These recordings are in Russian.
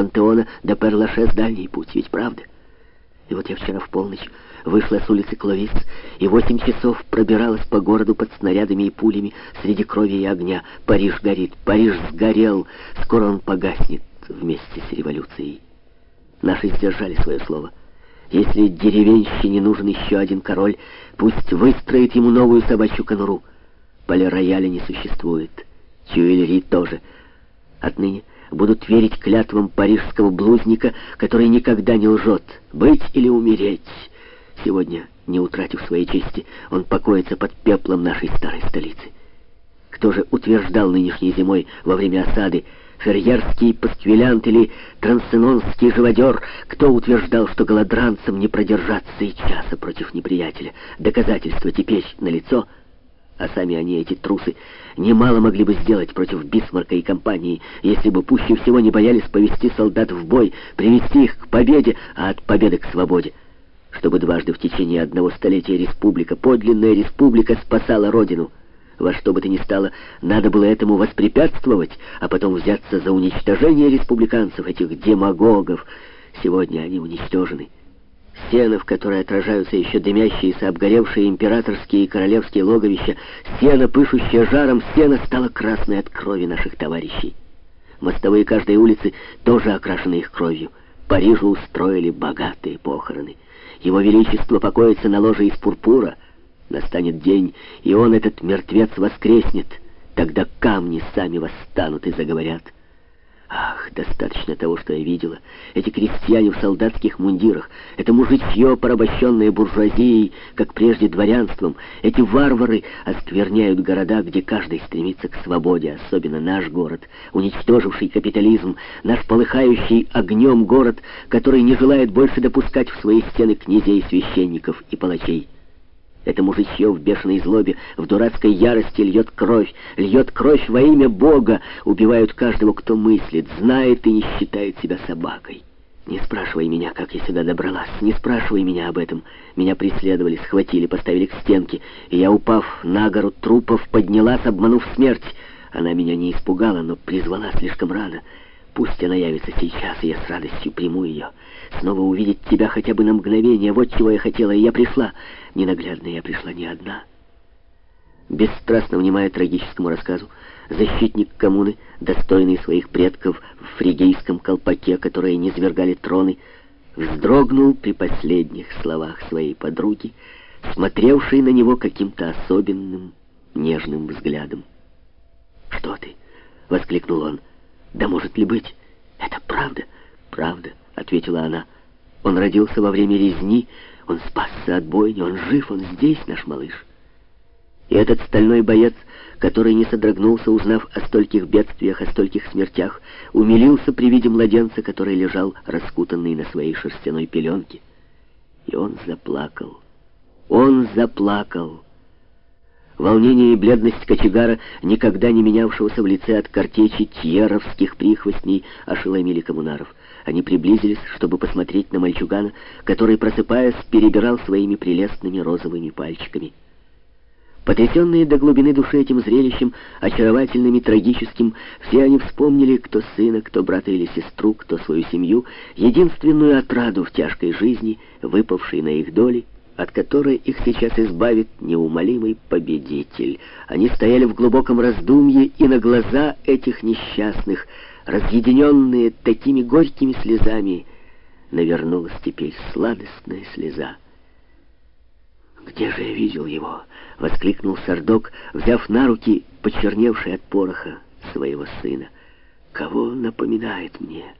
Пантеона до Перлашес дальний путь, ведь правда? И вот я вчера в полночь вышла с улицы Кловис и восемь часов пробиралась по городу под снарядами и пулями среди крови и огня. Париж горит, Париж сгорел, скоро он погаснет вместе с революцией. Наши сдержали свое слово. Если деревенщине нужен еще один король, пусть выстроит ему новую собачью конуру. Поле-рояля не существует. Тюильри тоже. Отныне будут верить клятвам парижского блузника, который никогда не лжет. Быть или умереть. Сегодня, не утратив своей чести, он покоится под пеплом нашей старой столицы. Кто же утверждал нынешней зимой во время осады, ферьерский пасквилянт или трансенонский живодер, кто утверждал, что голодранцам не продержаться и часа против неприятеля? Доказательства теперь налицо — а сами они, эти трусы, немало могли бы сделать против Бисмарка и компании, если бы пуще всего не боялись повести солдат в бой, привести их к победе, а от победы к свободе. Чтобы дважды в течение одного столетия республика, подлинная республика, спасала родину. Во что бы то ни стало, надо было этому воспрепятствовать, а потом взяться за уничтожение республиканцев, этих демагогов. Сегодня они уничтожены. Стены, в которые отражаются еще дымящиеся, обгоревшие императорские и королевские логовища, стена, пышущая жаром, стена стала красной от крови наших товарищей. Мостовые каждой улицы тоже окрашены их кровью. Парижу устроили богатые похороны. Его Величество покоится на ложе из пурпура. Настанет день, и он, этот мертвец, воскреснет. Тогда камни сами восстанут и заговорят. Ах, достаточно того, что я видела. Эти крестьяне в солдатских мундирах, это мужичье, порабощенное буржуазией, как прежде дворянством. Эти варвары оскверняют города, где каждый стремится к свободе, особенно наш город, уничтоживший капитализм, наш полыхающий огнем город, который не желает больше допускать в свои стены князей, священников и палачей. Это мужичье в бешеной злобе, в дурацкой ярости льет кровь, льет кровь во имя Бога, убивают каждого, кто мыслит, знает и не считает себя собакой. Не спрашивай меня, как я сюда добралась, не спрашивай меня об этом. Меня преследовали, схватили, поставили к стенке, и я, упав на гору трупов, поднялась, обманув смерть. Она меня не испугала, но призвала слишком рано. Пусть она явится сейчас, я с радостью приму ее. Снова увидеть тебя хотя бы на мгновение, вот чего я хотела, и я пришла. Ненаглядно я пришла не одна. Бесстрастно внимая трагическому рассказу, защитник коммуны, достойный своих предков в фригийском колпаке, которые не свергали троны, вздрогнул при последних словах своей подруги, смотревшей на него каким-то особенным, нежным взглядом. «Что ты?» — воскликнул он. «Да может ли быть? Это правда?» «Правда», — ответила она. «Он родился во время резни, он спасся от бойни, он жив, он здесь, наш малыш». И этот стальной боец, который не содрогнулся, узнав о стольких бедствиях, о стольких смертях, умилился при виде младенца, который лежал раскутанный на своей шерстяной пеленке. И он заплакал. Он заплакал. Волнение и бледность кочегара, никогда не менявшегося в лице от картечи тьеровских прихвостней, ошеломили коммунаров. Они приблизились, чтобы посмотреть на мальчугана, который, просыпаясь, перебирал своими прелестными розовыми пальчиками. Потрясенные до глубины души этим зрелищем, очаровательным и трагическим, все они вспомнили, кто сына, кто брата или сестру, кто свою семью, единственную отраду в тяжкой жизни, выпавшей на их доли, от которой их сейчас избавит неумолимый победитель. Они стояли в глубоком раздумье, и на глаза этих несчастных, разъединенные такими горькими слезами, навернулась теперь сладостная слеза. «Где же я видел его?» — воскликнул Сардок, взяв на руки почерневший от пороха своего сына. «Кого напоминает мне?»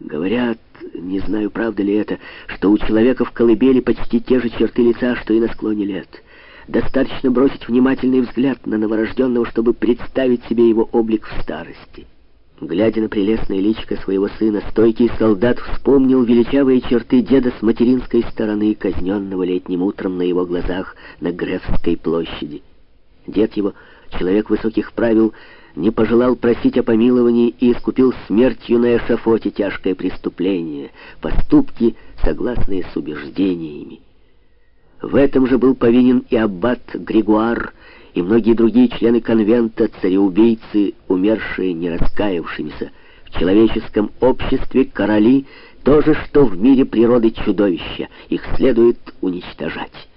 Говорят, не знаю, правда ли это, что у человека в колыбели почти те же черты лица, что и на склоне лет. Достаточно бросить внимательный взгляд на новорожденного, чтобы представить себе его облик в старости. Глядя на прелестное личико своего сына, стойкий солдат вспомнил величавые черты деда с материнской стороны, казненного летним утром на его глазах на Грефской площади. Дед его, человек высоких правил, не пожелал просить о помиловании и искупил смертью на эшафоте тяжкое преступление, поступки, согласные с убеждениями. В этом же был повинен и аббат Григуар, и многие другие члены конвента, цареубийцы, умершие не раскаявшимися, В человеческом обществе короли — то же, что в мире природы чудовища. Их следует уничтожать.